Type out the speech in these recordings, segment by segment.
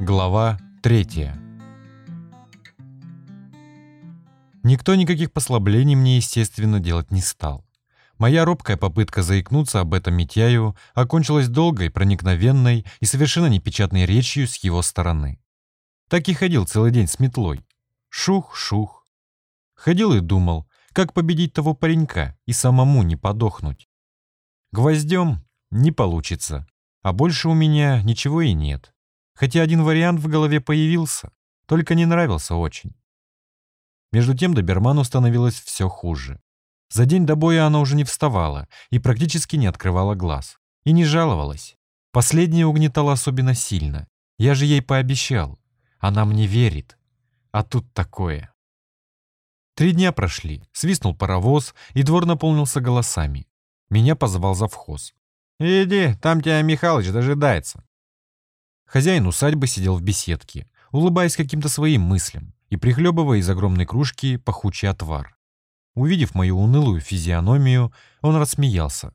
Глава 3 Никто никаких послаблений мне, естественно, делать не стал. Моя робкая попытка заикнуться об этом Митяю окончилась долгой, проникновенной и совершенно непечатной речью с его стороны. Так и ходил целый день с метлой. Шух-шух. Ходил и думал, как победить того паренька и самому не подохнуть. Гвоздем не получится, а больше у меня ничего и нет. Хотя один вариант в голове появился, только не нравился очень. Между тем доберману становилось все хуже. За день до боя она уже не вставала и практически не открывала глаз. И не жаловалась. Последнее угнетало особенно сильно. Я же ей пообещал. Она мне верит. А тут такое. Три дня прошли, свистнул паровоз, и двор наполнился голосами. Меня позвал завхоз. «Иди, там тебя Михалыч дожидается». Хозяин усадьбы сидел в беседке, улыбаясь каким-то своим мыслям и прихлебывая из огромной кружки пахучий отвар. Увидев мою унылую физиономию, он рассмеялся.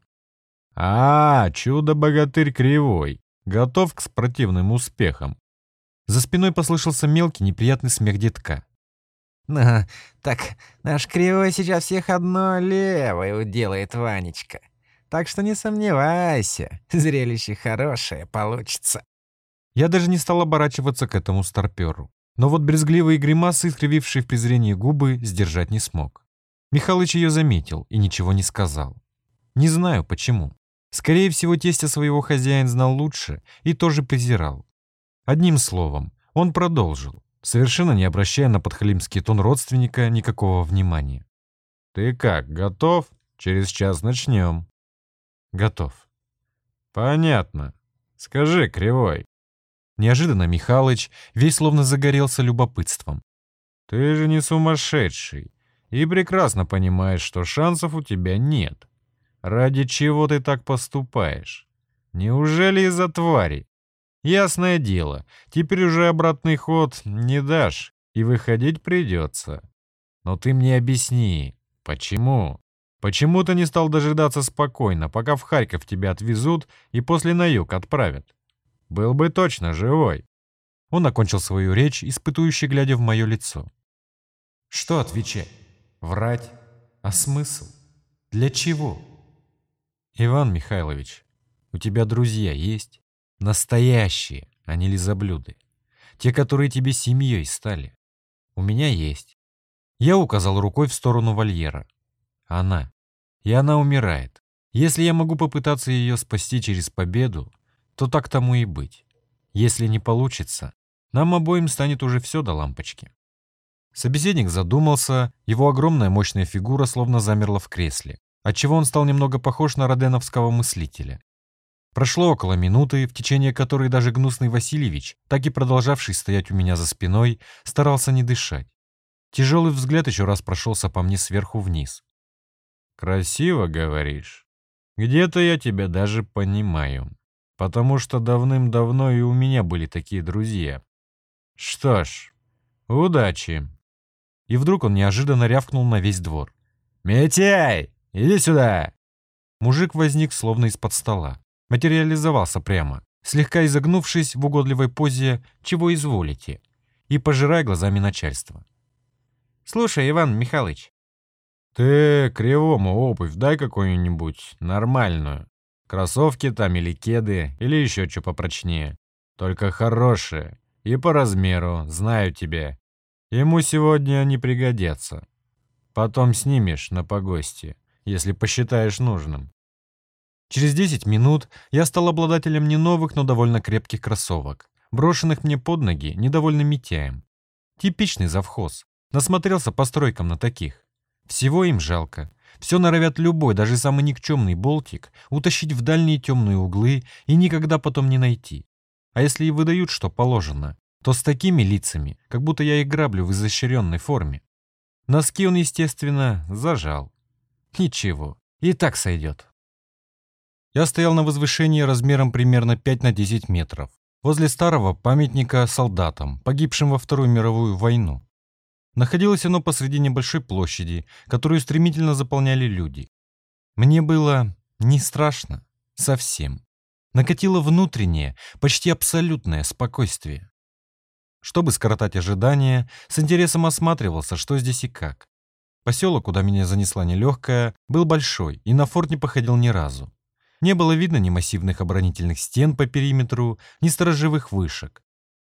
«А, чудо-богатырь кривой, готов к спортивным успехам». За спиной послышался мелкий неприятный смех детка. «Ну, так наш кривой сейчас всех одно левое уделает Ванечка. Так что не сомневайся, зрелище хорошее получится». Я даже не стал оборачиваться к этому старперу. Но вот брезгливые гримасы, искривившие в презрении губы, сдержать не смог. Михалыч ее заметил и ничего не сказал. Не знаю почему. Скорее всего, тестя своего хозяин знал лучше и тоже презирал. Одним словом, он продолжил, совершенно не обращая на подхалимский тон родственника никакого внимания. «Ты как, готов? Через час начнем». «Готов». «Понятно. Скажи, Кривой, Неожиданно Михалыч весь словно загорелся любопытством. «Ты же не сумасшедший и прекрасно понимаешь, что шансов у тебя нет. Ради чего ты так поступаешь? Неужели из-за твари? Ясное дело, теперь уже обратный ход не дашь, и выходить придется. Но ты мне объясни, почему? Почему ты не стал дожидаться спокойно, пока в Харьков тебя отвезут и после на юг отправят? Был бы точно живой. Он окончил свою речь, испытующе глядя в мое лицо. Что отвечать? Врать? А смысл? Для чего? Иван Михайлович, у тебя друзья есть? Настоящие, а не лизоблюды. Те, которые тебе семьей стали. У меня есть. Я указал рукой в сторону вольера. Она. И она умирает. Если я могу попытаться ее спасти через победу, то так тому и быть. Если не получится, нам обоим станет уже все до лампочки. Собеседник задумался, его огромная мощная фигура словно замерла в кресле, отчего он стал немного похож на роденовского мыслителя. Прошло около минуты, в течение которой даже гнусный Васильевич, так и продолжавший стоять у меня за спиной, старался не дышать. Тяжелый взгляд еще раз прошелся по мне сверху вниз. «Красиво, говоришь? Где-то я тебя даже понимаю потому что давным-давно и у меня были такие друзья. Что ж, удачи. И вдруг он неожиданно рявкнул на весь двор. «Митяй, иди сюда!» Мужик возник словно из-под стола. Материализовался прямо, слегка изогнувшись в угодливой позе «Чего изволите?» и пожирая глазами начальства. «Слушай, Иван Михайлович». «Ты кривому обувь дай какую-нибудь, нормальную. Кроссовки там или кеды, или еще что попрочнее. Только хорошие. И по размеру, знаю тебя. Ему сегодня они пригодятся. Потом снимешь на погости, если посчитаешь нужным. Через 10 минут я стал обладателем не новых, но довольно крепких кроссовок, брошенных мне под ноги недовольным Митяем. Типичный завхоз. Насмотрелся по стройкам на таких. Всего им жалко. Все норовят любой, даже самый никчемный болтик, утащить в дальние темные углы и никогда потом не найти. А если и выдают, что положено, то с такими лицами, как будто я их граблю в изощренной форме. Носки он, естественно, зажал. Ничего, и так сойдет. Я стоял на возвышении размером примерно 5 на 10 метров, возле старого памятника солдатам, погибшим во Вторую мировую войну. Находилось оно посреди небольшой площади, которую стремительно заполняли люди. Мне было не страшно. Совсем. Накатило внутреннее, почти абсолютное спокойствие. Чтобы скоротать ожидания, с интересом осматривался, что здесь и как. Поселок, куда меня занесла нелегкая, был большой и на форт не походил ни разу. Не было видно ни массивных оборонительных стен по периметру, ни сторожевых вышек.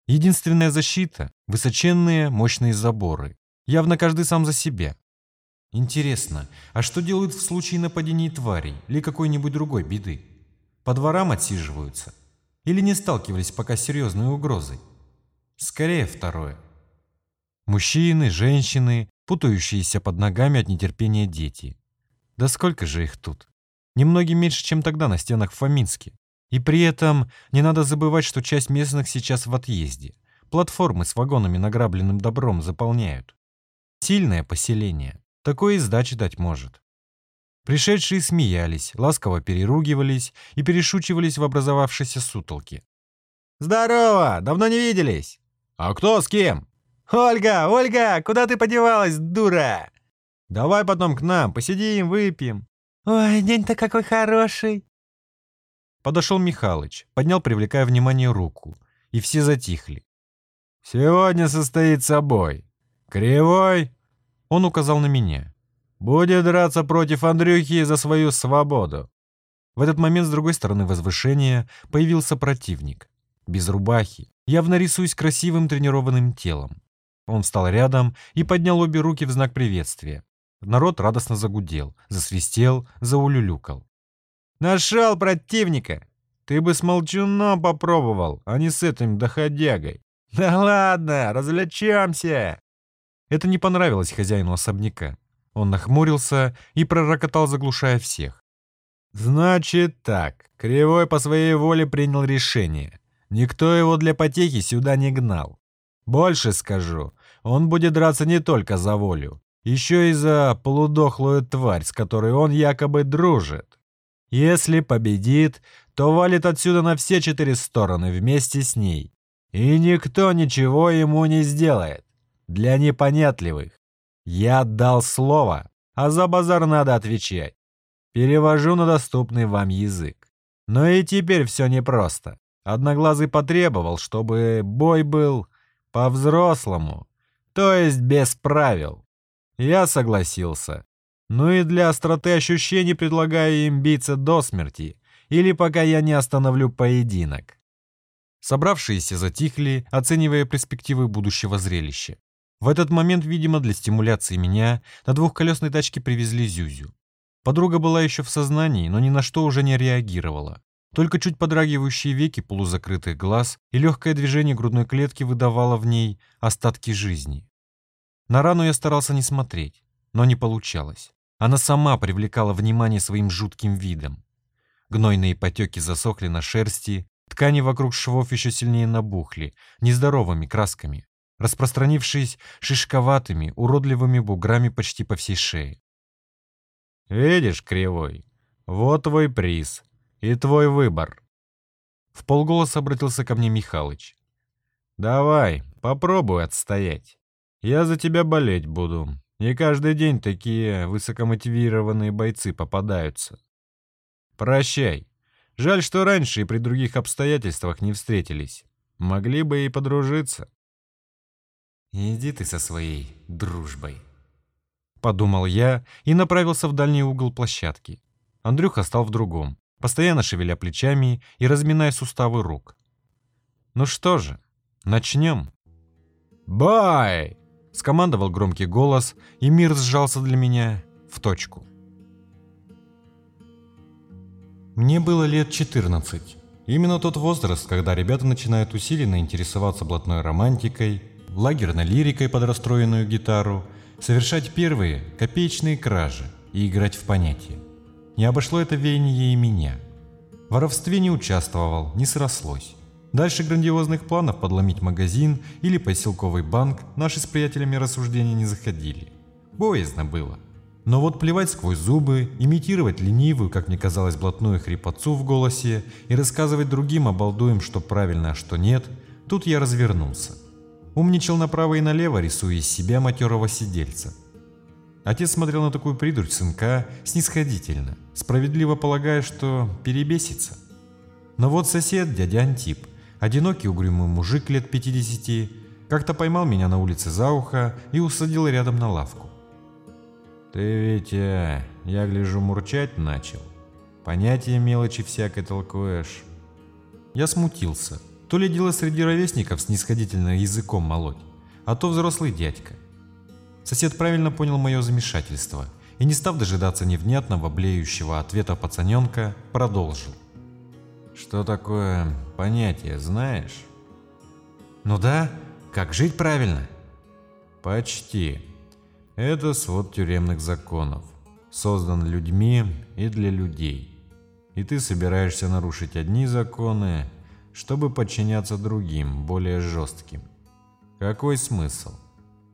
Единственная защита — высоченные мощные заборы. Явно каждый сам за себя. Интересно, а что делают в случае нападений тварей или какой-нибудь другой беды? По дворам отсиживаются? Или не сталкивались пока с серьезной угрозой? Скорее второе. Мужчины, женщины, путающиеся под ногами от нетерпения дети. Да сколько же их тут? Немногим меньше, чем тогда на стенах в Фоминске. И при этом не надо забывать, что часть местных сейчас в отъезде. Платформы с вагонами награбленным добром заполняют. Сильное поселение. Такое и сдачи дать может. Пришедшие смеялись, ласково переругивались и перешучивались в образовавшейся сутолке. «Здорово! Давно не виделись!» «А кто с кем?» «Ольга! Ольга! Куда ты подевалась, дура?» «Давай потом к нам, посидим, выпьем». «Ой, день-то какой хороший!» Подошел Михалыч, поднял, привлекая внимание, руку, и все затихли. «Сегодня состоится бой. Кривой?» Он указал на меня. «Будет драться против Андрюхи за свою свободу». В этот момент с другой стороны возвышения появился противник. Без рубахи, явно рисуясь красивым тренированным телом. Он встал рядом и поднял обе руки в знак приветствия. Народ радостно загудел, засвистел, заулюлюкал. «Нашел противника! Ты бы с молчуном попробовал, а не с этим доходягой!» «Да ладно, развлечемся!» Это не понравилось хозяину особняка. Он нахмурился и пророкотал, заглушая всех. «Значит так, Кривой по своей воле принял решение. Никто его для потехи сюда не гнал. Больше скажу, он будет драться не только за волю, еще и за полудохлую тварь, с которой он якобы дружит. Если победит, то валит отсюда на все четыре стороны вместе с ней. И никто ничего ему не сделает. Для непонятливых. Я дал слово, а за базар надо отвечать. Перевожу на доступный вам язык. Но и теперь все непросто. Одноглазый потребовал, чтобы бой был по-взрослому, то есть без правил. Я согласился. Ну и для остроты ощущений предлагаю им биться до смерти, или пока я не остановлю поединок. Собравшиеся затихли, оценивая перспективы будущего зрелища. В этот момент, видимо, для стимуляции меня на двухколесной тачке привезли Зюзю. Подруга была еще в сознании, но ни на что уже не реагировала. Только чуть подрагивающие веки полузакрытых глаз и легкое движение грудной клетки выдавало в ней остатки жизни. На рану я старался не смотреть, но не получалось. Она сама привлекала внимание своим жутким видом. Гнойные потеки засохли на шерсти, ткани вокруг швов еще сильнее набухли, нездоровыми красками, распространившись шишковатыми, уродливыми буграми почти по всей шее. «Видишь, Кривой, вот твой приз», и твой выбор. В полголоса обратился ко мне Михалыч. Давай, попробуй отстоять. Я за тебя болеть буду. И каждый день такие высокомотивированные бойцы попадаются. Прощай. Жаль, что раньше и при других обстоятельствах не встретились. Могли бы и подружиться. Иди ты со своей дружбой. Подумал я и направился в дальний угол площадки. Андрюха стал в другом постоянно шевеля плечами и разминая суставы рук. «Ну что же, начнем?» «Бай!» — скомандовал громкий голос, и мир сжался для меня в точку. Мне было лет 14. Именно тот возраст, когда ребята начинают усиленно интересоваться блатной романтикой, лагерной лирикой под расстроенную гитару, совершать первые копеечные кражи и играть в понятия. Не обошло это веяние и меня. В воровстве не участвовал, не срослось. Дальше грандиозных планов подломить магазин или поселковый банк наши с приятелями рассуждения не заходили. Боязно было. Но вот плевать сквозь зубы, имитировать ленивую, как мне казалось, блатную хрипотцу в голосе и рассказывать другим обалдуем, что правильно, а что нет, тут я развернулся. Умничал направо и налево, рисуя из себя матерого сидельца – Отец смотрел на такую придурь сынка снисходительно, справедливо полагая, что перебесится. Но вот сосед, дядя Антип, одинокий угрюмый мужик лет 50, Как-то поймал меня на улице за ухо и усадил рядом на лавку. «Ты ведь, э, я гляжу, мурчать начал. Понятия мелочи всякой толкуешь». Я смутился. То ли дело среди ровесников снисходительно языком молоть, а то взрослый дядька. Сосед правильно понял мое замешательство и, не став дожидаться невнятного, блеющего ответа пацаненка, продолжил. «Что такое понятие, знаешь?» «Ну да, как жить правильно?» «Почти. Это свод тюремных законов, создан людьми и для людей. И ты собираешься нарушить одни законы, чтобы подчиняться другим, более жестким. Какой смысл?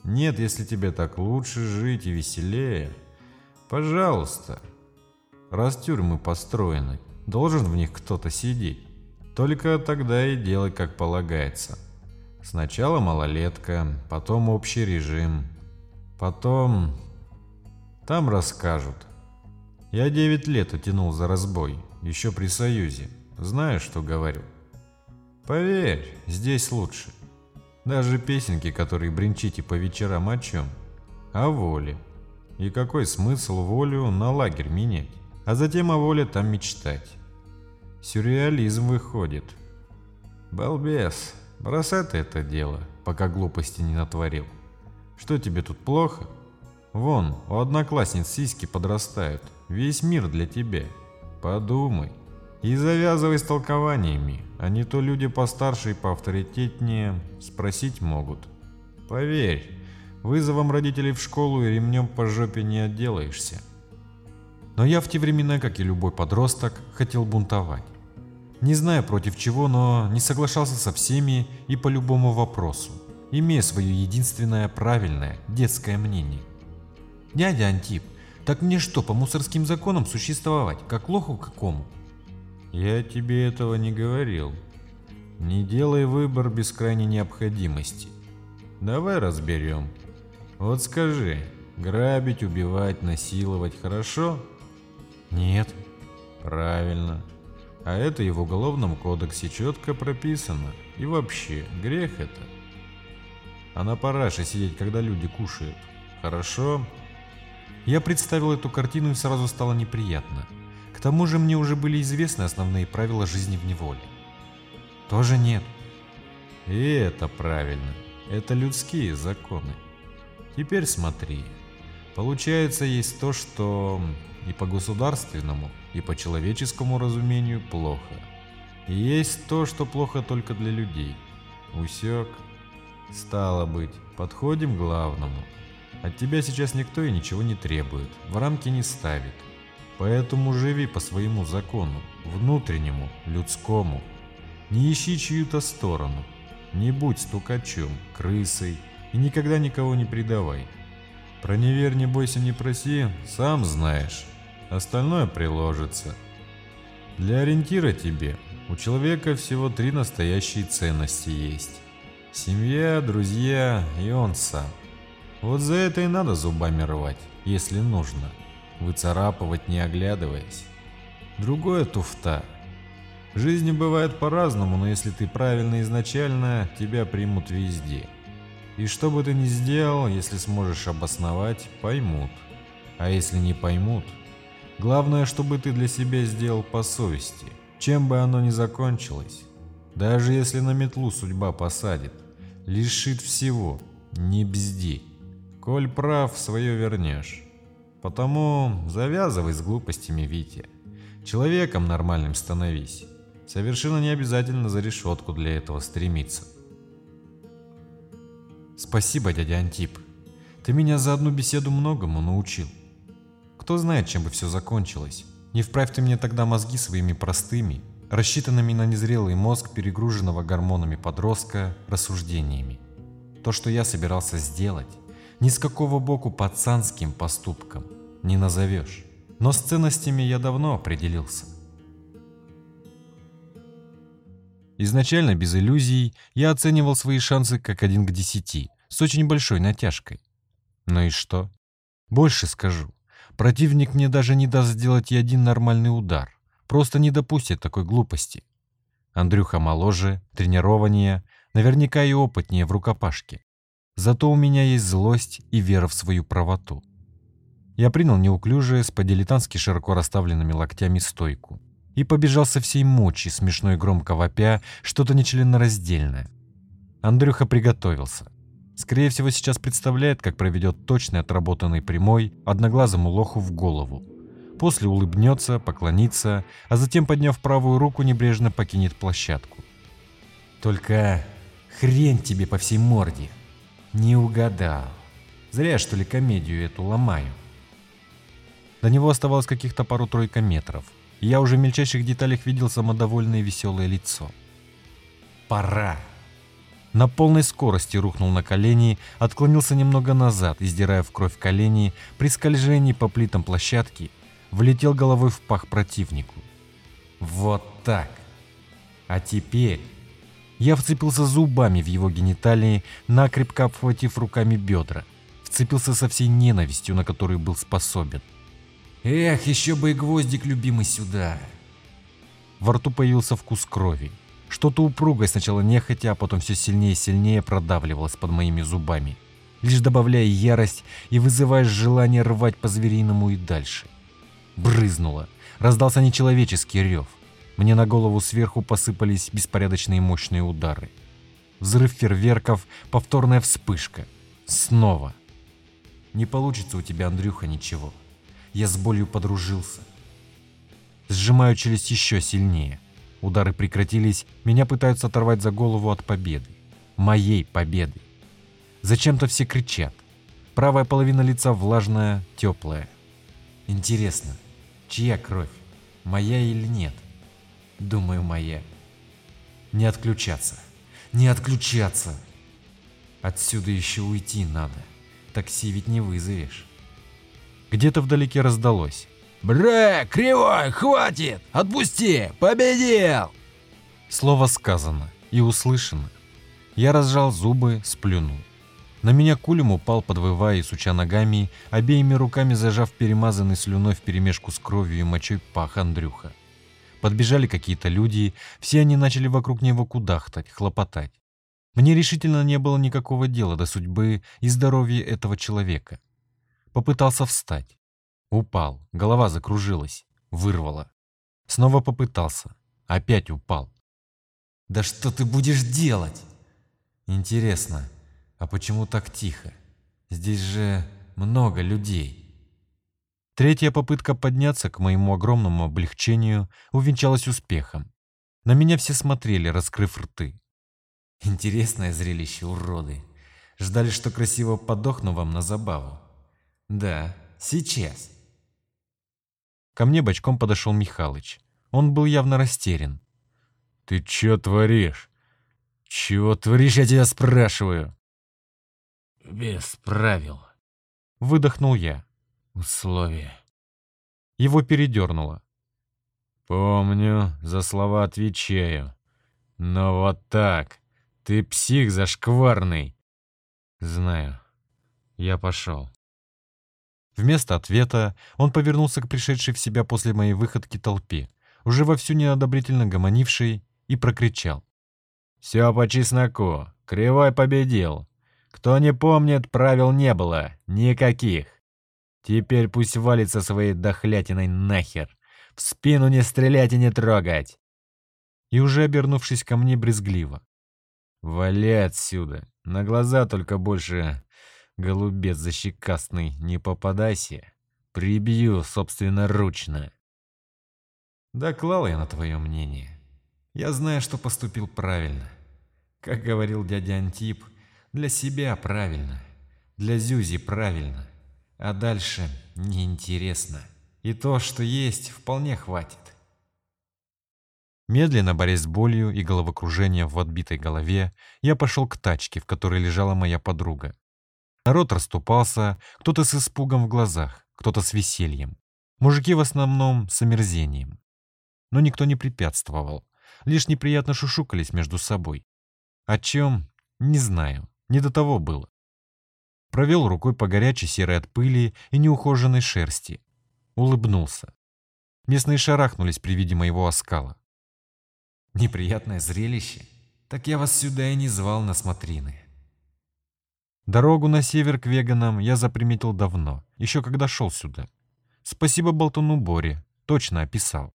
Нет, если тебе так лучше жить и веселее, пожалуйста. Раз тюрьмы построены, должен в них кто-то сидеть. Только тогда и делай, как полагается. Сначала малолетка, потом общий режим, потом... Там расскажут. Я 9 лет утянул за разбой, еще при Союзе. Знаешь, что говорю? Поверь, здесь лучше. Даже песенки, которые бренчите по вечерам о чем? О воле. И какой смысл волю на лагерь менять? А затем о воле там мечтать. Сюрреализм выходит. Балбес, бросай ты это дело, пока глупости не натворил. Что тебе тут плохо? Вон, у одноклассниц сиськи подрастают. Весь мир для тебя. Подумай. И завязывай с толкованиями, а не то люди постарше и поавторитетнее спросить могут. Поверь, вызовом родителей в школу и ремнем по жопе не отделаешься. Но я в те времена, как и любой подросток, хотел бунтовать. Не знаю против чего, но не соглашался со всеми и по любому вопросу, имея свое единственное правильное детское мнение. «Дядя Антип, так мне что, по мусорским законам существовать, как лоху какому?» Я тебе этого не говорил. Не делай выбор без крайней необходимости. Давай разберем. Вот скажи, грабить, убивать, насиловать хорошо? Нет. Правильно. А это и в уголовном кодексе четко прописано. И вообще, грех это. А на параше сидеть, когда люди кушают. Хорошо? Я представил эту картину и сразу стало неприятно. К тому же мне уже были известны основные правила жизни в неволе. Тоже нет. И это правильно. Это людские законы. Теперь смотри. Получается, есть то, что и по государственному, и по человеческому разумению плохо. И есть то, что плохо только для людей. Усек. Стало быть, подходим к главному. От тебя сейчас никто и ничего не требует, в рамки не ставит. Поэтому живи по своему закону, внутреннему, людскому. Не ищи чью-то сторону. Не будь стукачом, крысой и никогда никого не предавай. Про невер не бойся не проси, сам знаешь. Остальное приложится. Для ориентира тебе у человека всего три настоящие ценности есть. Семья, друзья и он сам. Вот за это и надо зубами рвать, если нужно выцарапывать не оглядываясь. Другое туфта. В жизни бывает по-разному, но если ты правильно изначально, тебя примут везде. И что бы ты ни сделал, если сможешь обосновать, поймут. А если не поймут, главное, чтобы ты для себя сделал по совести, чем бы оно ни закончилось. Даже если на метлу судьба посадит, лишит всего, не бзди. Коль прав, свое вернешь. Потому завязывай с глупостями, Витя. Человеком нормальным становись. Совершенно не обязательно за решетку для этого стремиться. Спасибо, дядя Антип. Ты меня за одну беседу многому научил. Кто знает, чем бы все закончилось. Не вправь ты мне тогда мозги своими простыми, рассчитанными на незрелый мозг перегруженного гормонами подростка рассуждениями. То, что я собирался сделать, ни с какого боку пацанским поступком не назовешь. Но с ценностями я давно определился. Изначально без иллюзий я оценивал свои шансы как один к десяти, с очень большой натяжкой. Ну и что? Больше скажу. Противник мне даже не даст сделать и один нормальный удар. Просто не допустит такой глупости. Андрюха моложе, тренированнее, Наверняка и опытнее в рукопашке. Зато у меня есть злость и вера в свою правоту. Я принял неуклюжее, с по-дилетантски широко расставленными локтями стойку и побежал со всей мочи, смешно и громко вопя, что-то нечленораздельное. Андрюха приготовился. Скорее всего, сейчас представляет, как проведет точный отработанный прямой одноглазому лоху в голову. После улыбнется, поклонится, а затем, подняв правую руку, небрежно покинет площадку. Только хрень тебе по всей морде. Не угадал. Зря, что ли, комедию эту ломаю. До него оставалось каких-то пару-тройка метров. И я уже в мельчайших деталях видел самодовольное веселое лицо. Пора. На полной скорости рухнул на колени, отклонился немного назад, издирая в кровь колени, при скольжении по плитам площадки, влетел головой в пах противнику. Вот так. А теперь я вцепился зубами в его гениталии, накрепко обхватив руками бедра. Вцепился со всей ненавистью, на которую был способен. Эх, еще бы и гвоздик любимый сюда. Во рту появился вкус крови. Что-то упругое сначала нехотя, а потом все сильнее и сильнее продавливалось под моими зубами, лишь добавляя ярость и вызывая желание рвать по-звериному и дальше. Брызнуло. Раздался нечеловеческий рев. Мне на голову сверху посыпались беспорядочные мощные удары. Взрыв фейерверков, повторная вспышка. Снова. Не получится у тебя, Андрюха, ничего. Я с болью подружился. Сжимаю челюсть еще сильнее. Удары прекратились, меня пытаются оторвать за голову от победы. Моей победы. Зачем-то все кричат. Правая половина лица влажная, теплая. Интересно, чья кровь? Моя или нет? Думаю, моя. Не отключаться. Не отключаться. Отсюда еще уйти надо. Такси ведь не вызовешь. Где-то вдалеке раздалось. «Бре, кривой, хватит! Отпусти! Победил!» Слово сказано и услышано. Я разжал зубы, сплюнул. На меня кулем упал, подвывая и суча ногами, обеими руками зажав перемазанный слюной вперемешку с кровью и мочой пах Андрюха. Подбежали какие-то люди, все они начали вокруг него кудахтать, хлопотать. Мне решительно не было никакого дела до судьбы и здоровья этого человека. Попытался встать. Упал, голова закружилась, вырвало. Снова попытался, опять упал. «Да что ты будешь делать?» «Интересно, а почему так тихо? Здесь же много людей». Третья попытка подняться к моему огромному облегчению увенчалась успехом. На меня все смотрели, раскрыв рты. Интересное зрелище, уроды. Ждали, что красиво подохну вам на забаву. Да, сейчас. Ко мне бочком подошел Михалыч. Он был явно растерян. «Ты чё творишь? Чего творишь, я тебя спрашиваю?» «Без правил», — выдохнул я. «Условия». Его передернуло. «Помню, за слова отвечаю. Но вот так. Ты псих зашкварный». «Знаю. Я пошел». Вместо ответа он повернулся к пришедшей в себя после моей выходки толпе, уже вовсю неодобрительно гомонившей, и прокричал. «Все по чесноку. Кривой победил. Кто не помнит, правил не было. Никаких. Теперь пусть валится своей дохлятиной нахер. В спину не стрелять и не трогать!» И уже обернувшись ко мне брезгливо. «Вали отсюда. На глаза только больше Голубец защекастный, не попадайся. Прибью собственноручно. Да клал я на твое мнение. Я знаю, что поступил правильно. Как говорил дядя Антип, для себя правильно, для Зюзи правильно, а дальше неинтересно. И то, что есть, вполне хватит. Медленно борясь с болью и головокружением в отбитой голове, я пошел к тачке, в которой лежала моя подруга. Народ расступался, кто-то с испугом в глазах, кто-то с весельем. Мужики в основном с омерзением. Но никто не препятствовал, лишь неприятно шушукались между собой. О чем? Не знаю, не до того было. Провел рукой по горячей серой от пыли и неухоженной шерсти. Улыбнулся. Местные шарахнулись при виде моего оскала. Неприятное зрелище? Так я вас сюда и не звал на смотрины. Дорогу на север к веганам я заприметил давно, еще когда шел сюда. Спасибо болтуну Боре, точно описал.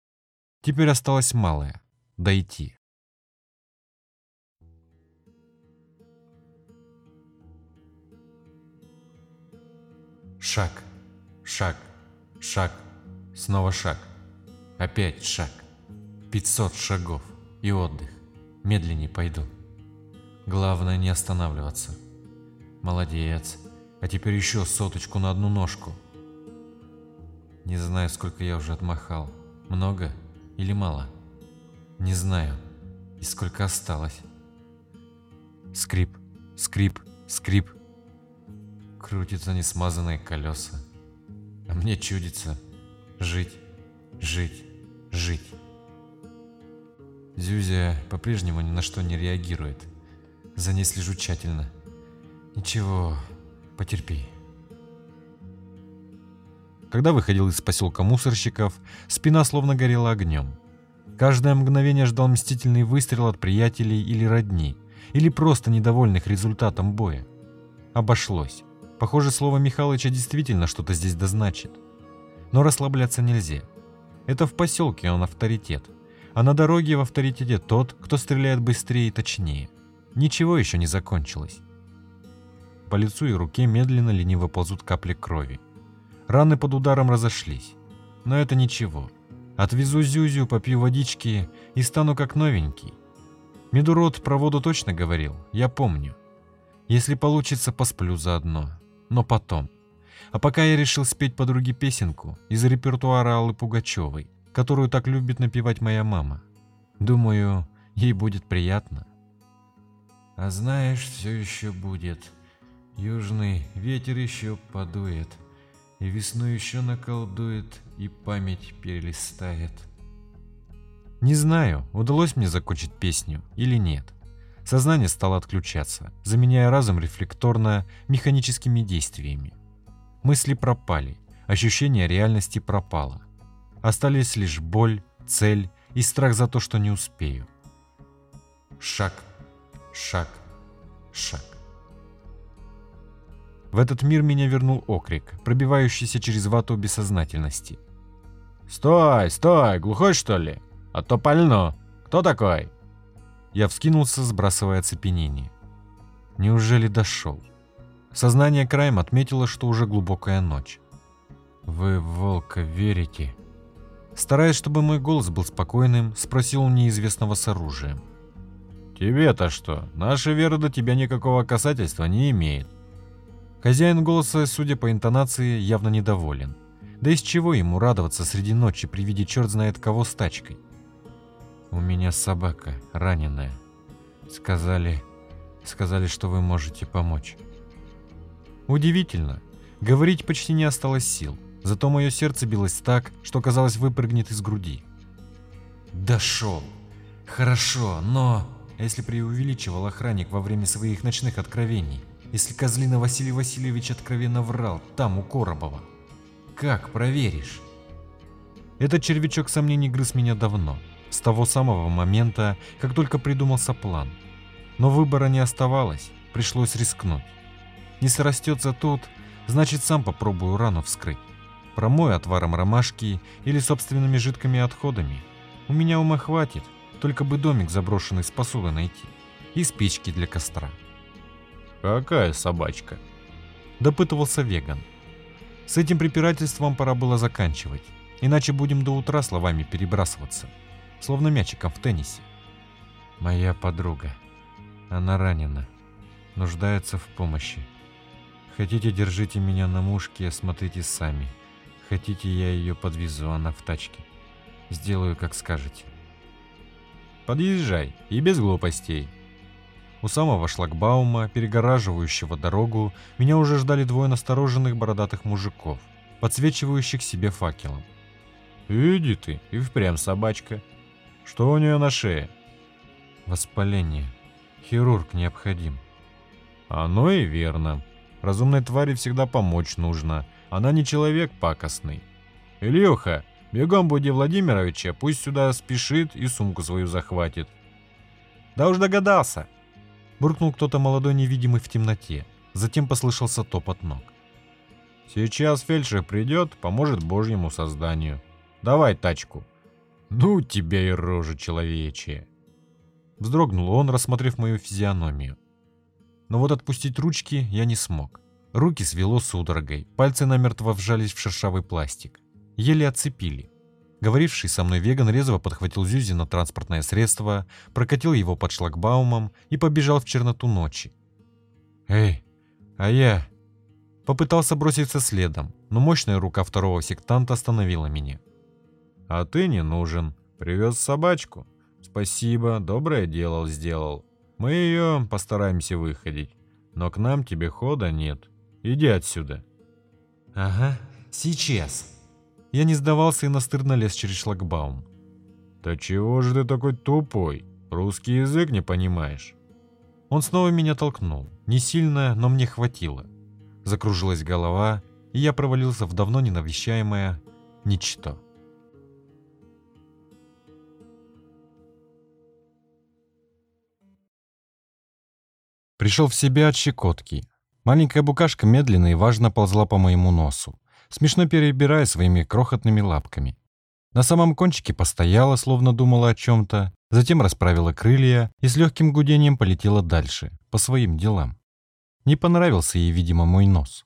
Теперь осталось малое — дойти. Шаг, шаг, шаг, снова шаг, опять шаг. Пятьсот шагов и отдых. Медленнее пойду. Главное не останавливаться. Молодец. А теперь еще соточку на одну ножку. Не знаю, сколько я уже отмахал. Много или мало? Не знаю. И сколько осталось. Скрип, скрип, скрип. Крутятся несмазанные колеса. А мне чудится жить, жить, жить. Зюзя по-прежнему ни на что не реагирует. За ней слежу тщательно. Ничего, потерпи. Когда выходил из поселка мусорщиков, спина словно горела огнем. Каждое мгновение ждал мстительный выстрел от приятелей или родни, или просто недовольных результатом боя. Обошлось. Похоже, слово Михалыча действительно что-то здесь дозначит. Но расслабляться нельзя. Это в поселке он авторитет, а на дороге в авторитете тот, кто стреляет быстрее и точнее. Ничего еще не закончилось. По лицу и руке медленно лениво ползут капли крови. Раны под ударом разошлись. Но это ничего. Отвезу Зюзю, попью водички и стану как новенький. Медурод про воду точно говорил, я помню. Если получится, посплю заодно. Но потом. А пока я решил спеть подруге песенку из репертуара Аллы Пугачевой, которую так любит напевать моя мама. Думаю, ей будет приятно. А знаешь, все еще будет Южный ветер еще подует, и весну еще наколдует, и память перелистает. Не знаю, удалось мне закончить песню или нет. Сознание стало отключаться, заменяя разум рефлекторно механическими действиями. Мысли пропали, ощущение реальности пропало. Остались лишь боль, цель и страх за то, что не успею. Шаг, шаг, шаг. В этот мир меня вернул окрик, пробивающийся через вату бессознательности. «Стой, стой, глухой что ли? А то пально. Кто такой?» Я вскинулся, сбрасывая оцепенение. Неужели дошел? Сознание краем отметило, что уже глубокая ночь. «Вы в волка верите?» Стараясь, чтобы мой голос был спокойным, спросил у неизвестного с оружием. «Тебе-то что? Наша вера до тебя никакого касательства не имеет. Хозяин голоса, судя по интонации, явно недоволен. Да из чего ему радоваться среди ночи при виде черт знает кого с тачкой? У меня собака раненая. Сказали, сказали, что вы можете помочь. Удивительно. Говорить почти не осталось сил. Зато мое сердце билось так, что казалось выпрыгнет из груди. Дошел. Хорошо, но... Если преувеличивал охранник во время своих ночных откровений, если Козлина Василий Васильевич откровенно врал там, у Коробова? Как проверишь? Этот червячок сомнений грыз меня давно, с того самого момента, как только придумался план. Но выбора не оставалось, пришлось рискнуть. Не срастется тут, значит сам попробую рану вскрыть. Промою отваром ромашки или собственными жидкими отходами. У меня ума хватит, только бы домик заброшенный с посудой найти. И спички для костра. «Какая собачка?» Допытывался веган. С этим препирательством пора было заканчивать, иначе будем до утра словами перебрасываться, словно мячиком в теннисе. Моя подруга. Она ранена. Нуждается в помощи. Хотите, держите меня на мушке и осмотрите сами. Хотите, я ее подвезу, она в тачке. Сделаю, как скажете. Подъезжай, и без глупостей. У самого шлагбаума, перегораживающего дорогу, меня уже ждали двое настороженных бородатых мужиков, подсвечивающих себе факелом. «Иди ты, и впрямь собачка. Что у нее на шее?» «Воспаление. Хирург необходим». «Оно и верно. Разумной твари всегда помочь нужно. Она не человек пакостный. Ильюха, бегом буди Владимировича, пусть сюда спешит и сумку свою захватит». Да уж догадался. Буркнул кто-то молодой невидимый в темноте. Затем послышался топот ног. Сейчас фельдшер придет, поможет божьему созданию. Давай тачку. Ну тебя и рожа человечья. Вздрогнул он, рассмотрев мою физиономию. Но вот отпустить ручки я не смог. Руки свело судорогой, пальцы намертво вжались в шершавый пластик. Еле отцепили. Говоривший со мной веган резво подхватил Зюзи на транспортное средство, прокатил его под шлагбаумом и побежал в черноту ночи. «Эй, а я...» Попытался броситься следом, но мощная рука второго сектанта остановила меня. «А ты не нужен. Привез собачку. Спасибо, доброе дело сделал. Мы ее постараемся выходить, но к нам тебе хода нет. Иди отсюда». «Ага, сейчас». Я не сдавался и настырно лез через шлагбаум. «Да чего же ты такой тупой? Русский язык не понимаешь?» Он снова меня толкнул. Не сильно, но мне хватило. Закружилась голова, и я провалился в давно ненавещаемое ничто. Пришел в себя от щекотки. Маленькая букашка медленно и важно ползла по моему носу смешно перебирая своими крохотными лапками. На самом кончике постояла, словно думала о чем-то, затем расправила крылья и с легким гудением полетела дальше, по своим делам. Не понравился ей, видимо, мой нос.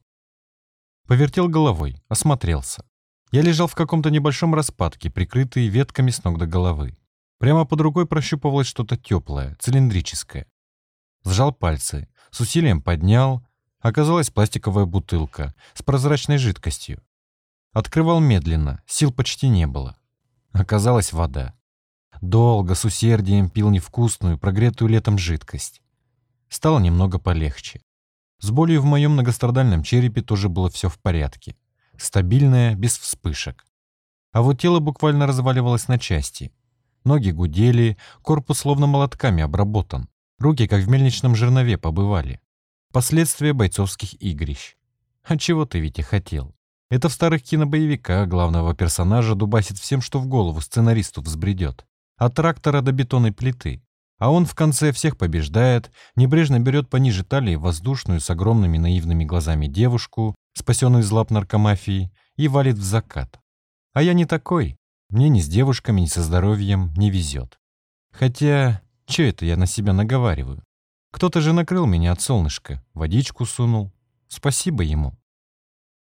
Повертел головой, осмотрелся. Я лежал в каком-то небольшом распадке, прикрытый ветками с ног до головы. Прямо под рукой прощупывалось что-то теплое, цилиндрическое. Сжал пальцы, с усилием поднял, Оказалась пластиковая бутылка с прозрачной жидкостью. Открывал медленно, сил почти не было. Оказалась вода. Долго, с усердием пил невкусную, прогретую летом жидкость. Стало немного полегче. С болью в моем многострадальном черепе тоже было все в порядке. Стабильное, без вспышек. А вот тело буквально разваливалось на части. Ноги гудели, корпус словно молотками обработан. Руки, как в мельничном жернове, побывали. Последствия бойцовских игрищ. А чего ты, Витя, хотел? Это в старых кинобоевиках главного персонажа дубасит всем, что в голову сценаристу взбредет. От трактора до бетонной плиты. А он в конце всех побеждает, небрежно берет пониже талии воздушную с огромными наивными глазами девушку, спасенную из лап наркомафии, и валит в закат. А я не такой. Мне ни с девушками, ни со здоровьем не везет. Хотя, что это я на себя наговариваю? Кто-то же накрыл меня от солнышка, водичку сунул. Спасибо ему.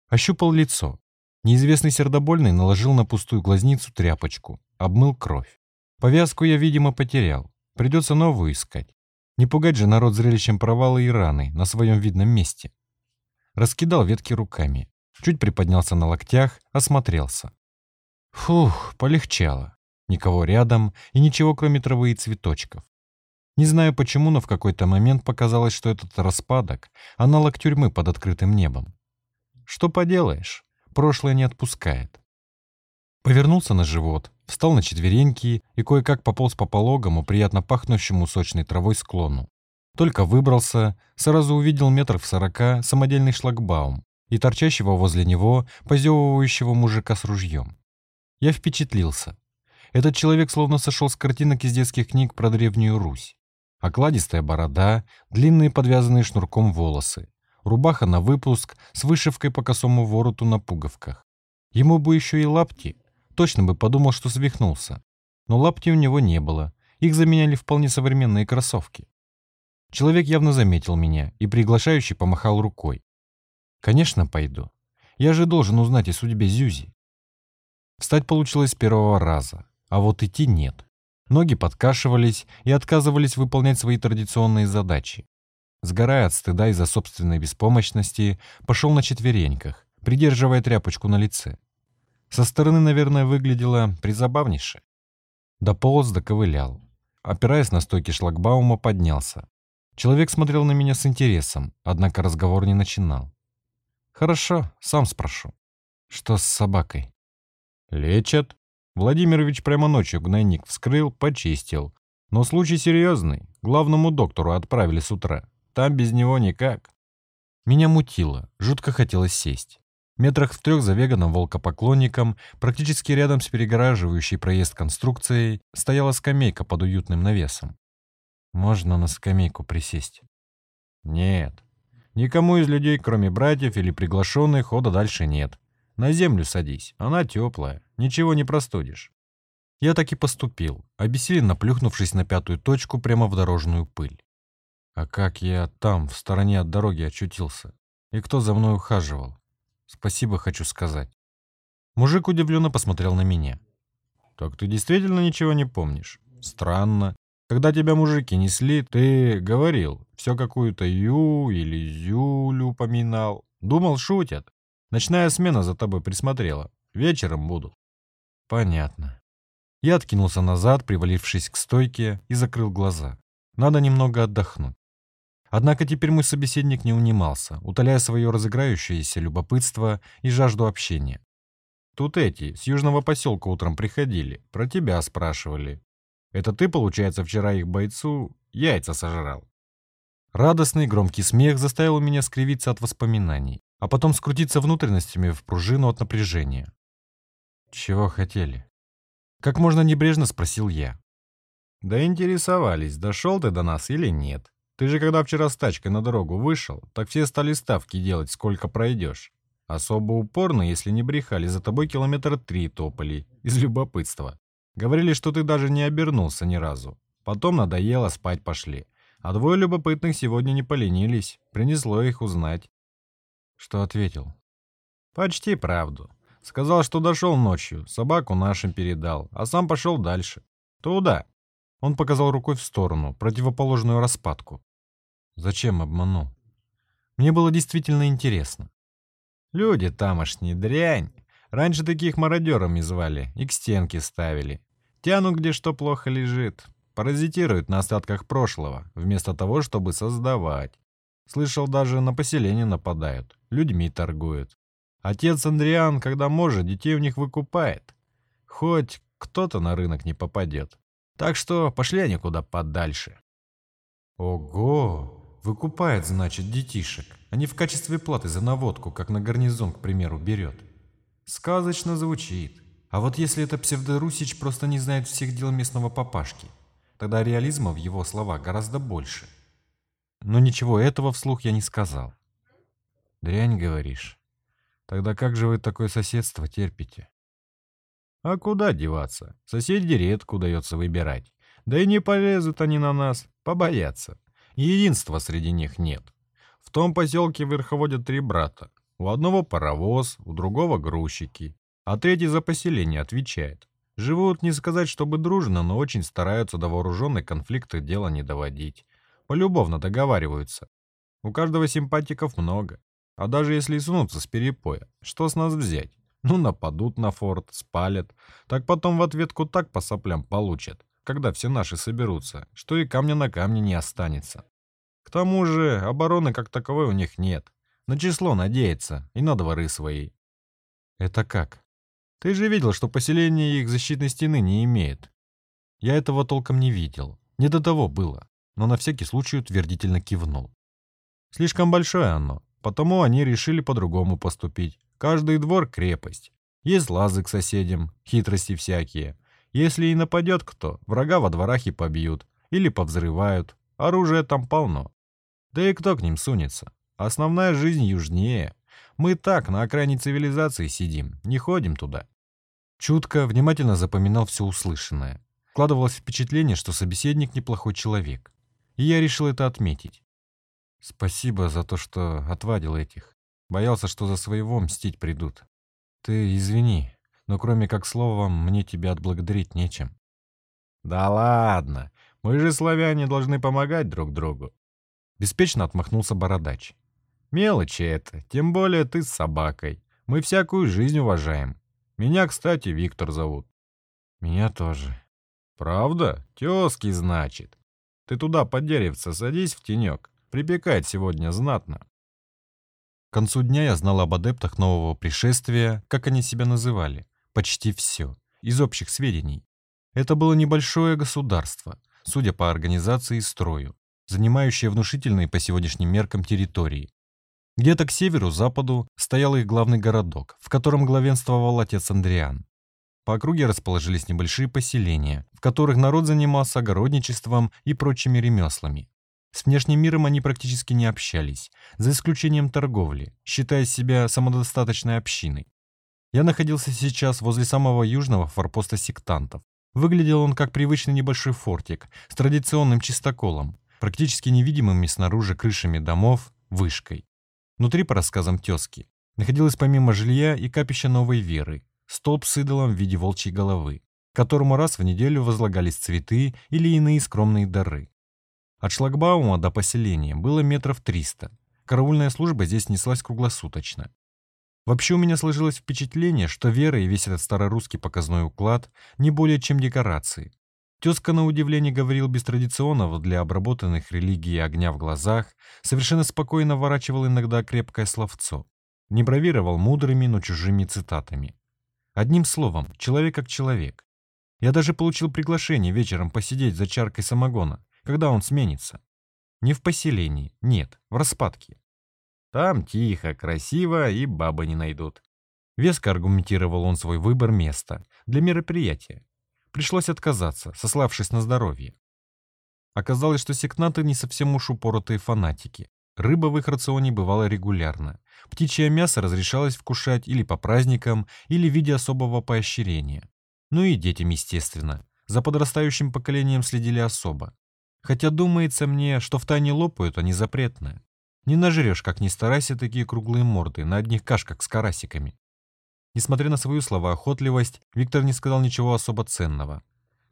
Ощупал лицо. Неизвестный сердобольный наложил на пустую глазницу тряпочку, обмыл кровь. Повязку я, видимо, потерял. Придется новую искать. Не пугать же народ зрелищем провала и раны на своем видном месте. Раскидал ветки руками. Чуть приподнялся на локтях, осмотрелся. Фух, полегчало. Никого рядом и ничего, кроме травы и цветочков. Не знаю почему, но в какой-то момент показалось, что этот распадок — аналог тюрьмы под открытым небом. Что поделаешь, прошлое не отпускает. Повернулся на живот, встал на четвереньки и кое-как пополз по пологому, приятно пахнущему сочной травой склону. Только выбрался, сразу увидел метров в сорока самодельный шлагбаум и торчащего возле него позевывающего мужика с ружьем. Я впечатлился. Этот человек словно сошел с картинок из детских книг про Древнюю Русь. Окладистая борода, длинные подвязанные шнурком волосы, рубаха на выпуск с вышивкой по косому вороту на пуговках. Ему бы еще и лапти, точно бы подумал, что свихнулся. Но лапти у него не было, их заменяли вполне современные кроссовки. Человек явно заметил меня и приглашающий помахал рукой. «Конечно, пойду. Я же должен узнать о судьбе Зюзи». Встать получилось с первого раза, а вот идти нет. Ноги подкашивались и отказывались выполнять свои традиционные задачи. Сгорая от стыда из-за собственной беспомощности, пошел на четвереньках, придерживая тряпочку на лице. Со стороны, наверное, выглядело призабавнейше. Дополз, доковылял. Опираясь на стойки шлагбаума, поднялся. Человек смотрел на меня с интересом, однако разговор не начинал. «Хорошо, сам спрошу. Что с собакой?» «Лечат», Владимирович прямо ночью гнойник вскрыл, почистил. Но случай серьезный. Главному доктору отправили с утра. Там без него никак. Меня мутило, жутко хотелось сесть. Метрах в трех за веганом-волкопоклонником, практически рядом с перегораживающей проезд конструкцией, стояла скамейка под уютным навесом. Можно на скамейку присесть? Нет. Никому из людей, кроме братьев или приглашенных, хода дальше нет. На землю садись, она теплая, ничего не простудишь. Я так и поступил, обессиленно плюхнувшись на пятую точку прямо в дорожную пыль. А как я там, в стороне от дороги, очутился? И кто за мной ухаживал? Спасибо хочу сказать. Мужик удивленно посмотрел на меня. Так ты действительно ничего не помнишь? Странно. Когда тебя мужики несли, ты говорил, все какую-то Ю или Зюлю упоминал. Думал, шутят. Ночная смена за тобой присмотрела. Вечером будут. Понятно. Я откинулся назад, привалившись к стойке, и закрыл глаза. Надо немного отдохнуть. Однако теперь мой собеседник не унимался, утоляя свое разыграющееся любопытство и жажду общения. Тут эти, с южного поселка утром приходили, про тебя спрашивали. Это ты, получается, вчера их бойцу яйца сожрал?» Радостный громкий смех заставил меня скривиться от воспоминаний, а потом скрутиться внутренностями в пружину от напряжения. «Чего хотели?» Как можно небрежно спросил я. «Да интересовались, дошел ты до нас или нет. Ты же когда вчера с тачкой на дорогу вышел, так все стали ставки делать, сколько пройдешь. Особо упорно, если не брехали, за тобой километр три топали, из любопытства. Говорили, что ты даже не обернулся ни разу. Потом надоело, спать пошли. А двое любопытных сегодня не поленились. Принесло их узнать. Что ответил? Почти правду. Сказал, что дошел ночью, собаку нашим передал, а сам пошел дальше. Туда. Он показал рукой в сторону, противоположную распадку. Зачем обманул? Мне было действительно интересно. Люди тамошние дрянь. Раньше таких мародерами звали и к стенке ставили. Тянут, где что плохо лежит. Паразитируют на остатках прошлого, вместо того, чтобы создавать. Слышал, даже на поселение нападают, людьми торгуют. Отец Андриан, когда может, детей у них выкупает. Хоть кто-то на рынок не попадет. Так что пошли они куда подальше. Ого! Выкупает, значит, детишек, а не в качестве платы за наводку, как на гарнизон, к примеру, берет. Сказочно звучит. А вот если это псевдорусич просто не знает всех дел местного папашки, тогда реализма в его словах гораздо больше. Но ничего этого вслух я не сказал. Дрянь, говоришь? Тогда как же вы такое соседство терпите? А куда деваться? Соседей редко удается выбирать. Да и не полезут они на нас, побоятся. Единства среди них нет. В том поселке верховодят три брата. У одного паровоз, у другого грузчики а третий за поселение отвечает. Живут не сказать, чтобы дружно, но очень стараются до вооруженных конфликтов дела не доводить. Полюбовно договариваются. У каждого симпатиков много. А даже если сунутся с перепоя, что с нас взять? Ну, нападут на форт, спалят. Так потом в ответку так по соплям получат, когда все наши соберутся, что и камня на камне не останется. К тому же обороны как таковой у них нет. На число надеяться и на дворы свои. Это как? Ты же видел, что поселение их защитной стены не имеет. Я этого толком не видел. Не до того было, но на всякий случай утвердительно кивнул. Слишком большое оно, потому они решили по-другому поступить. Каждый двор — крепость. Есть лазы к соседям, хитрости всякие. Если и нападет кто, врага во дворах и побьют. Или повзрывают. Оружия там полно. Да и кто к ним сунется? Основная жизнь южнее. Мы так, на окраине цивилизации сидим, не ходим туда. Чутко, внимательно запоминал все услышанное. Складывалось впечатление, что собеседник неплохой человек. И я решил это отметить. Спасибо за то, что отвадил этих. Боялся, что за своего мстить придут. Ты извини, но кроме как словом, мне тебя отблагодарить нечем. Да ладно, мы же славяне должны помогать друг другу. Беспечно отмахнулся бородач. Мелочи это, тем более ты с собакой. Мы всякую жизнь уважаем. Меня, кстати, Виктор зовут. Меня тоже. Правда? Тезки, значит. Ты туда под деревце садись в тенек. Припекает сегодня знатно. К концу дня я знал об адептах нового пришествия, как они себя называли. Почти все. Из общих сведений. Это было небольшое государство, судя по организации и строю, занимающее внушительные по сегодняшним меркам территории, где-то к северу-западу стоял их главный городок, в котором главенствовал отец Андриан. по округе расположились небольшие поселения, в которых народ занимался огородничеством и прочими ремеслами. С внешним миром они практически не общались, за исключением торговли, считая себя самодостаточной общиной. Я находился сейчас возле самого южного форпоста сектантов. Выглядел он как привычный небольшой фортик с традиционным чистоколом, практически невидимыми снаружи крышами домов, вышкой. Внутри, по рассказам тезки, находилось помимо жилья и капища новой веры, столб с идолом в виде волчьей головы, которому раз в неделю возлагались цветы или иные скромные дары. От шлагбаума до поселения было метров триста. Караульная служба здесь неслась круглосуточно. Вообще у меня сложилось впечатление, что вера и весь этот старорусский показной уклад не более чем декорации. Тезка, на удивление, говорил без традиционного для обработанных религией огня в глазах, совершенно спокойно ворачивал иногда крепкое словцо. Не бравировал мудрыми, но чужими цитатами. Одним словом, человек как человек. Я даже получил приглашение вечером посидеть за чаркой самогона, когда он сменится. Не в поселении, нет, в распадке. Там тихо, красиво и бабы не найдут. Веско аргументировал он свой выбор места для мероприятия. Пришлось отказаться, сославшись на здоровье. Оказалось, что сектанты не совсем уж упоротые фанатики. Рыба в их рационе бывала регулярно. Птичье мясо разрешалось вкушать или по праздникам, или в виде особого поощрения. Ну и детям, естественно. За подрастающим поколением следили особо. Хотя думается мне, что в тайне лопают они запретное. Не нажрешь, как ни старайся, такие круглые морды на одних кашках с карасиками. Несмотря на свою словоохотливость, Виктор не сказал ничего особо ценного.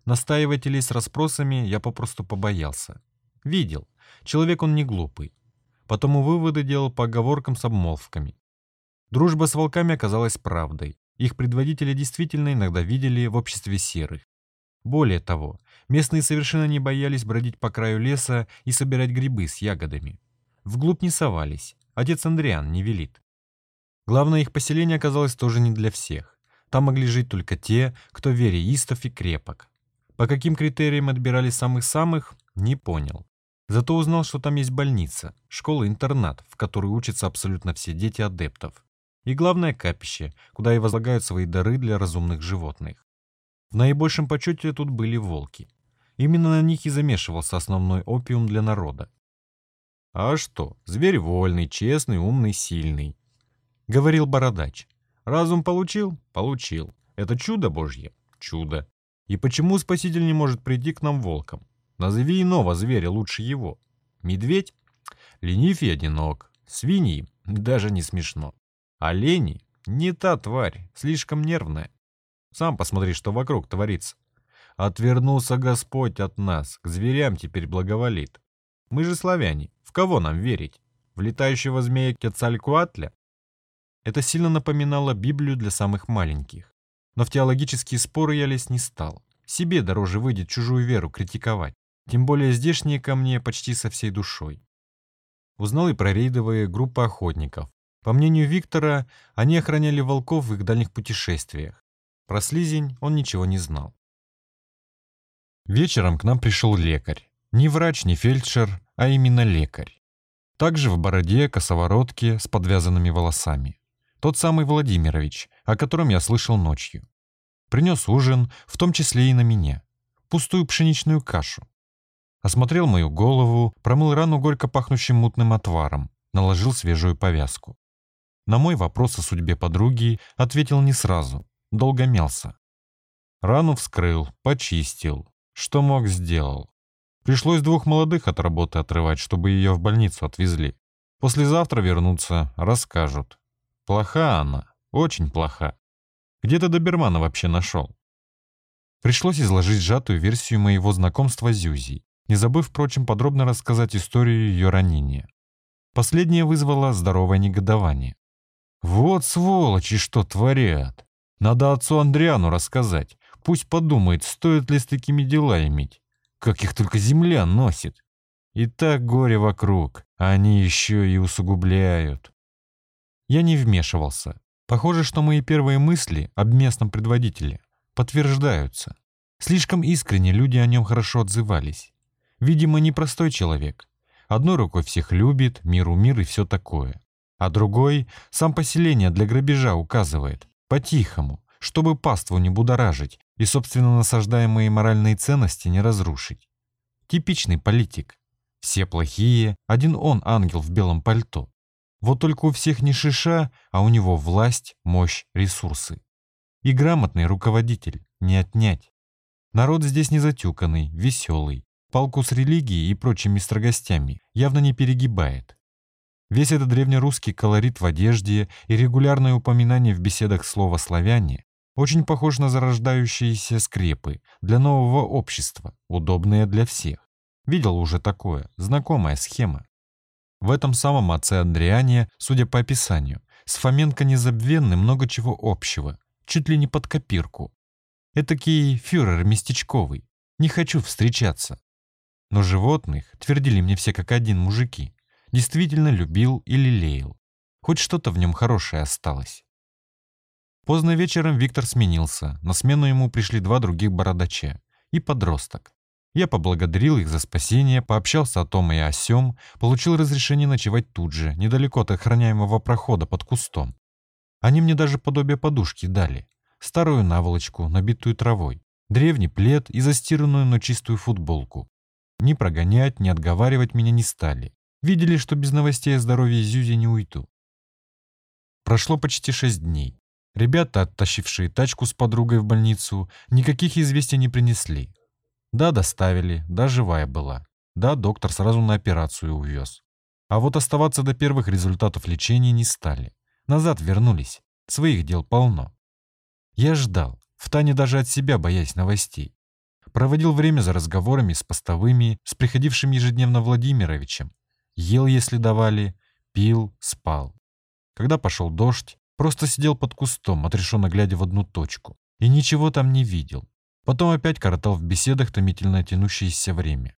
Настаивать или с расспросами я попросту побоялся. Видел. Человек он не глупый. Потому выводы делал по оговоркам с обмолвками. Дружба с волками оказалась правдой. Их предводители действительно иногда видели в обществе серых. Более того, местные совершенно не боялись бродить по краю леса и собирать грибы с ягодами. Вглубь не совались, отец Андриан не велит. Главное, их поселение оказалось тоже не для всех. Там могли жить только те, кто вереистов и крепок. По каким критериям отбирали самых-самых, не понял. Зато узнал, что там есть больница, школа-интернат, в которой учатся абсолютно все дети адептов. И главное капище, куда и возлагают свои дары для разумных животных. В наибольшем почете тут были волки. Именно на них и замешивался основной опиум для народа. А что, зверь вольный, честный, умный, сильный. — говорил бородач. «Разум получил? Получил. Это чудо Божье? Чудо. И почему Спаситель не может прийти к нам волком? Назови иного зверя лучше его. Медведь? Ленив и одинок. Свиньи? Даже не смешно. Олени? Не та тварь, слишком нервная. Сам посмотри, что вокруг творится. Отвернулся Господь от нас, к зверям теперь благоволит. Мы же славяне, в кого нам верить? В летающего змея Кецалькуатля? Это сильно напоминало Библию для самых маленьких. Но в теологические споры я лезть не стал. Себе дороже выйдет чужую веру критиковать. Тем более здешние ко мне почти со всей душой. Узнал и про рейдовые группы охотников. По мнению Виктора, они охраняли волков в их дальних путешествиях. Про слизень он ничего не знал. Вечером к нам пришел лекарь. Не врач, не фельдшер, а именно лекарь. Также в бороде, косоворотке, с подвязанными волосами. Тот самый Владимирович, о котором я слышал ночью. Принес ужин, в том числе и на меня. Пустую пшеничную кашу. Осмотрел мою голову, промыл рану горько пахнущим мутным отваром, наложил свежую повязку. На мой вопрос о судьбе подруги ответил не сразу, долго мялся. Рану вскрыл, почистил. Что мог, сделал. Пришлось двух молодых от работы отрывать, чтобы ее в больницу отвезли. Послезавтра вернутся, расскажут. Плоха она, очень плоха. Где ты добермана вообще нашел? Пришлось изложить сжатую версию моего знакомства с Зюзей, не забыв, впрочем, подробно рассказать историю ее ранения. Последнее вызвало здоровое негодование. Вот сволочи что творят! Надо отцу Андриану рассказать. Пусть подумает, стоит ли с такими дела иметь. Как их только земля носит. И так горе вокруг, а они еще и усугубляют. Я не вмешивался. Похоже, что мои первые мысли об местном предводителе подтверждаются. Слишком искренне люди о нем хорошо отзывались. Видимо, непростой человек. Одной рукой всех любит, миру мир и все такое. А другой сам поселение для грабежа указывает, по-тихому, чтобы паству не будоражить и собственно насаждаемые моральные ценности не разрушить. Типичный политик. Все плохие, один он ангел в белом пальто. Вот только у всех не шиша, а у него власть, мощь, ресурсы. И грамотный руководитель, не отнять. Народ здесь не затюканный, веселый, палку с религией и прочими строгостями явно не перегибает. Весь этот древнерусский колорит в одежде и регулярное упоминание в беседах слова «славяне» очень похож на зарождающиеся скрепы для нового общества, удобные для всех. Видел уже такое, знакомая схема. В этом самом отце Андриане, судя по описанию, с Фоменко незабвенный много чего общего, чуть ли не под копирку. Этакий фюрер местечковый. Не хочу встречаться. Но животных, твердили мне все как один мужики, действительно любил и лелеял. Хоть что-то в нем хорошее осталось. Поздно вечером Виктор сменился. На смену ему пришли два других бородача и подросток. Я поблагодарил их за спасение, пообщался о том и о сём, получил разрешение ночевать тут же, недалеко от охраняемого прохода под кустом. Они мне даже подобие подушки дали. Старую наволочку, набитую травой, древний плед и застиранную, но чистую футболку. Ни прогонять, ни отговаривать меня не стали. Видели, что без новостей о здоровье Зюзи не уйду. Прошло почти шесть дней. Ребята, оттащившие тачку с подругой в больницу, никаких известий не принесли. Да, доставили, да, живая была. Да, доктор сразу на операцию увез. А вот оставаться до первых результатов лечения не стали. Назад вернулись. Своих дел полно. Я ждал, в Тане даже от себя боясь новостей. Проводил время за разговорами с постовыми, с приходившим ежедневно Владимировичем. Ел, если давали, пил, спал. Когда пошел дождь, просто сидел под кустом, отрешенно глядя в одну точку. И ничего там не видел. Потом опять коротал в беседах томительно тянущееся время.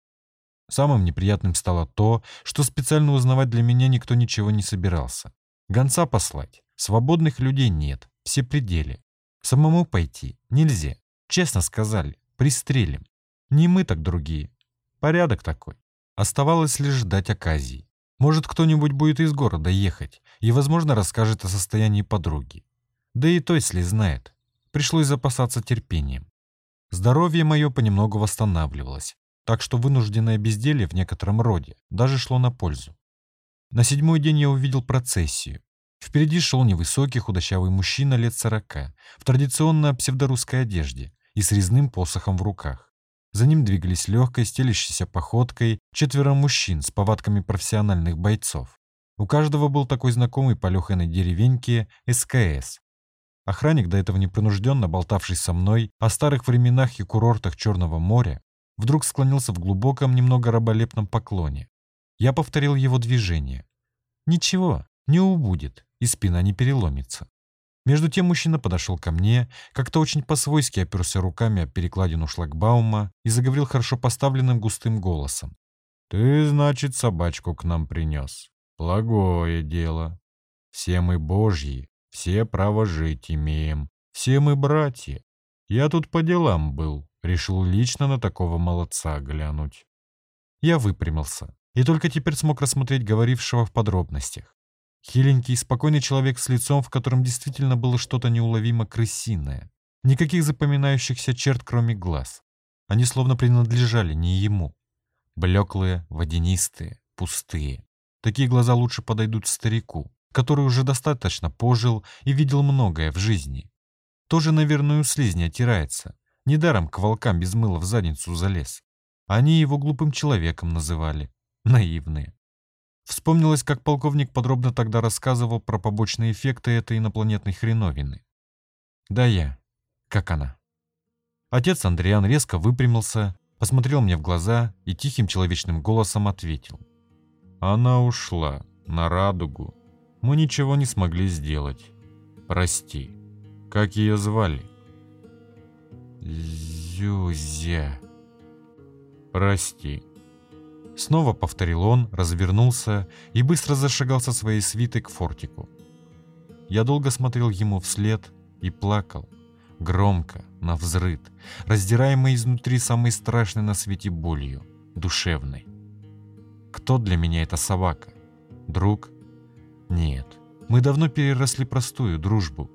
Самым неприятным стало то, что специально узнавать для меня никто ничего не собирался. Гонца послать. Свободных людей нет, все пределы. Самому пойти нельзя. Честно сказали, пристрелим. Не мы, так другие. Порядок такой. Оставалось лишь ждать оказии. Может, кто-нибудь будет из города ехать и, возможно, расскажет о состоянии подруги. Да и то, если знает. Пришлось запасаться терпением. Здоровье мое понемногу восстанавливалось, так что вынужденное безделье в некотором роде даже шло на пользу. На седьмой день я увидел процессию. Впереди шел невысокий худощавый мужчина лет сорока в традиционно псевдорусской одежде и с резным посохом в руках. За ним двигались легкой, стелящейся походкой четверо мужчин с повадками профессиональных бойцов. У каждого был такой знакомый по Лехиной деревеньке СКС, Охранник, до этого непринужденно болтавший со мной о старых временах и курортах Черного моря, вдруг склонился в глубоком, немного раболепном поклоне. Я повторил его движение. Ничего, не убудет, и спина не переломится. Между тем мужчина подошел ко мне, как-то очень по-свойски оперся руками о перекладину шлагбаума и заговорил хорошо поставленным густым голосом. «Ты, значит, собачку к нам принес. Благое дело. Все мы божьи, все право жить имеем. Все мы братья. Я тут по делам был. Решил лично на такого молодца глянуть. Я выпрямился. И только теперь смог рассмотреть говорившего в подробностях. Хиленький, спокойный человек с лицом, в котором действительно было что-то неуловимо крысиное. Никаких запоминающихся черт, кроме глаз. Они словно принадлежали не ему. Блеклые, водянистые, пустые. Такие глаза лучше подойдут старику который уже достаточно пожил и видел многое в жизни. Тоже, наверное, у слизни отирается. Недаром к волкам без мыла в задницу залез. Они его глупым человеком называли. Наивные. Вспомнилось, как полковник подробно тогда рассказывал про побочные эффекты этой инопланетной хреновины. Да я. Как она? Отец Андриан резко выпрямился, посмотрел мне в глаза и тихим человечным голосом ответил. Она ушла на радугу мы ничего не смогли сделать. Прости. Как ее звали? Зюзя. Прости. Снова повторил он, развернулся и быстро зашагал со своей свитой к фортику. Я долго смотрел ему вслед и плакал. Громко, на взрыд, раздираемый изнутри самой страшной на свете болью, душевной. Кто для меня эта собака? Друг? Нет, мы давно переросли простую дружбу.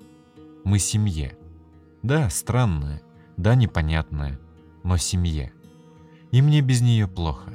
Мы семья. Да, странная, да, непонятная, но семья. И мне без нее плохо.